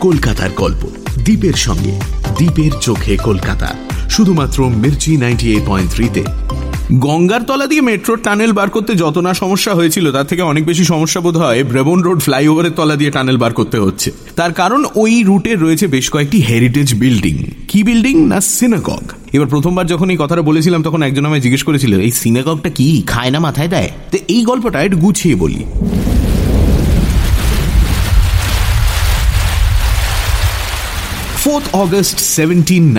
কলকাতার গল্প। দ্বীপের সঙ্গে, দ্বীপের চোখে কলকাতা। শুধুমাত্র মির্চি নাইনটি এইট পয়েন্ট থ্রিতে গঙ্গার তলা দিয়ে মেট্রো টানেল বার করতে যত না সমস্যা হয়েছিল, তার থেকে অনেক বেশি সমস্যা বোধ হয় ব্রেবন রোড ফ্লাইওভারের তলা দিয়ে টানেল বার করতে হচ্ছে। তার কারণ ওই রুটে রয়েছে বেশ কয়েকটি হেরিটেজ বিল্ডিং কি বিল্ডিং না সিনাগগ এবার প্রথমবার যখন এই কথাটা বলেছিলাম, তখন একজন আমায় জিজ্ঞেস করেছিল, এই সিনাগগটা কি? খায় না, মাথায় দেয়? তো এই গল্পটা একটু গুছিয়ে বলি। ফোর্থ অগস্ট সেভেন্টিন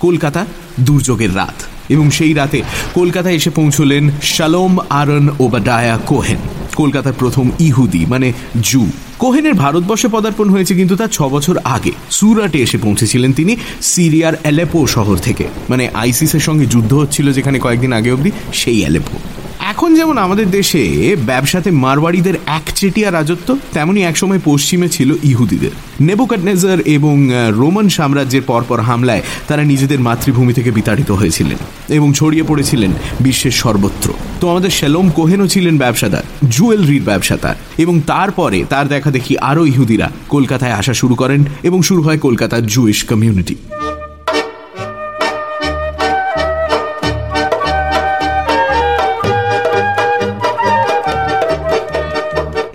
কলকাতা, দুর্যোগের রাত। এবং সেই রাতে কলকাতায় এসে পৌঁছলেন শালোম আরন ওবাডায়া কোহেন, কলকাতার প্রথম ইহুদি মানে জু। কোহেনের ভারতবর্ষে পদার্পণ হয়েছে কিন্তু তার ছ বছর আগে। সুরাটে এসে পৌঁছেছিলেন তিনি সিরিয়ার অ্যালেপো শহর থেকে। মানে আইসিসের সঙ্গে যুদ্ধ হচ্ছিল যেখানে কয়েকদিন আগে অবধি, সেই অ্যালেপো। এখন যেমন আমাদের দেশে ব্যবসাতে মারওয়াড়িদের একচেটিয়া রাজত্ব তেমনি একসময় পশ্চিমে ছিল ইহুদিদের। নেবোকাটনেজার এবং রোমান সাম্রাজ্যের পরপর হামলায় তারা নিজেদের মাতৃভূমি থেকে বিতাড়িত হয়েছিলেন এবং ছড়িয়ে পড়েছিলেন বিশ্বের সর্বত্র। তো আমাদের শ্যালোম কোহেনও ছিলেন ব্যবসাদার, জুয়েলারির ব্যবসাদার এবং তারপরে তার দেখা দেখি আরও ইহুদিরা কলকাতায় আসা শুরু করেন এবং শুরু হয় কলকাতার জুইশ কমিউনিটি।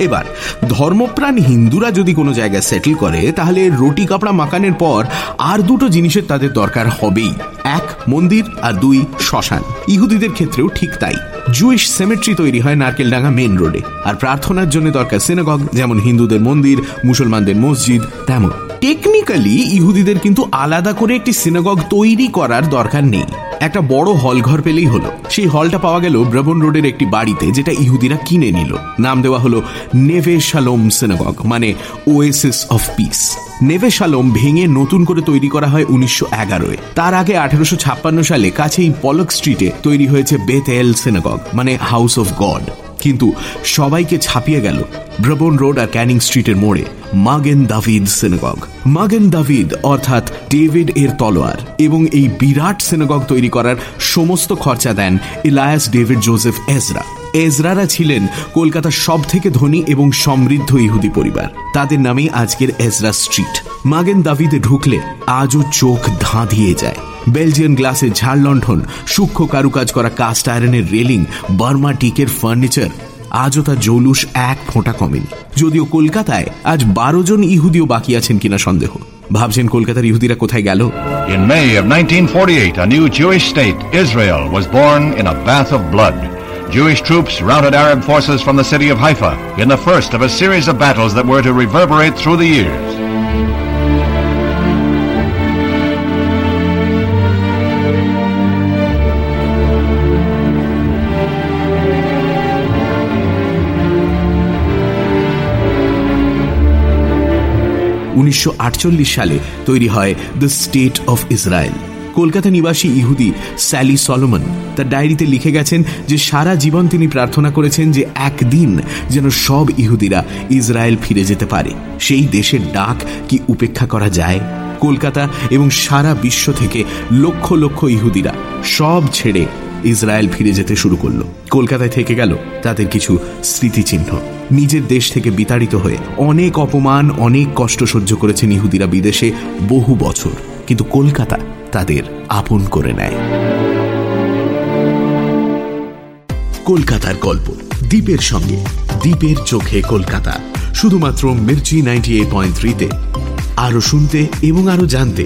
এবার, ধর্মপ্রাণ হিন্দুরা যদি কোনো জায়গায় সেটেল করে, তাহলে রুটি কাপড়া মাকানের পর আর দুটো জিনিসের তাদের দরকার হবেই। এক, মন্দির আর দুই, শ্মশান। ইহুদিদের ক্ষেত্রেও ঠিক তাই। জুইশ সেমেট্রি তৈরি হয় নারকেলডাঙ্গা মেন রোডে আর প্রার্থনার জন্য দরকার সিনেগগ যেমন হিন্দুদের মন্দির, মুসলমানদের মসজিদ, তেমন। টেকনিক্যালি ইহুদিদের কিন্তু আলাদা করে একটি সিনেগগ তৈরি করার দরকার নেই। একটা বড় হল ঘর পেলেই হলো। সেই হলটা পাওয়া গেল ব্রবন রোডের একটি বাড়িতে, যেটা ইহুদিরা কিনে নিল। নাম দেওয়া হলো নেভে শালোম সিনেগগ মানে oasis of peace Neve Shalom ভেঙে নতুন করে তৈরি করা হয় উনিশশো এগারোয়। তার আগে আঠারোশো ছাপ্পান্ন সালে কাছেই পলক স্ট্রিটে তৈরি হয়েছে বেথ এল সিনেগগ মানে হাউস অফ গড কিন্তু সবাইকে ছাপিয়ে গেল ব্রবন রোড আর ক্যানিং স্ট্রিটের মোড়ে। মাগেন দাভিদ সিনেগগ। মাগেন দাভিদ অর্থাৎ ডেভিড এর তলোয়ার এবং এই বিরাট সিনেগগ তৈরি করার সমস্ত খরচা দেন ইলায়াস ডেভিড জোসেফ এজরা। এজরারা ছিলেন কলকাতার সব থেকে ধনী এবং সমৃদ্ধ ইহুদি পরিবার। তাদের নামেই আজকের এজরা স্ট্রিট। মাগেন দাভিদে ঢুকলে আজও চোখ ধাঁধিয়ে যায়। বেলজিয়ান গ্লাসের ঝাড় লণ্ঠন, সূক্ষ্ম কারুকাজ করা কাস্ট আয়রনের রেলিং, বার্মা টিকের ফার্নিচার আজও তার জৌলুস এক ফোঁটা কমেনি যদিও কলকাতায় আজ বারো জন ইহুদিও বাকি আছেন কিনা সন্দেহ ভাবছেন কলকাতার ইহুদিরা কোথায় গেল In May of 1948, a new Jewish state, Israel, was born in a bath of blood. Jewish troops routed Arab forces from the city of Haifa in the first of a series of battles that were to reverberate through the years. উনিশশো সালে তৈরি হয় the state of Israel. Kolkata নিবাসী ইহুদি Sally Solomon তার ডায়েরিতে লিখে গেছেন যে সারা জীবন তিনি প্রার্থনা করেছেন যে একদিন যেন সব ইহুদিরা ইসরায়েল ফিরে যেতে পারে। সেই দেশের ডাক কি উপেক্ষা করা যায়? কলকাতা এবং সারা বিশ্ব থেকে লক্ষ লক্ষ ইহুদিরা সব ছেড়ে ইসরায়েল ফিরে যেতে শুরু করল। কলকাতায় থেকে গেল তাদের কিছু স্মৃতিচিহ্ন। নিজের দেশ থেকে বিতাড়িত হয়ে অনেক অপমান, অনেক কষ্ট সহ্য করেছেন ইহুদিরা বিদেশে বহু বছর। কিন্তু কলকাতা তাদের আপন করে নেয়। কলকাতার গল্প দ্বীপের সঙ্গে, দ্বীপের চোখে কলকাতা। শুধুমাত্র মির্চি নাইনটি এইট পয়েন্ট থ্রিতে। আরও শুনতে এবং আরও জানতে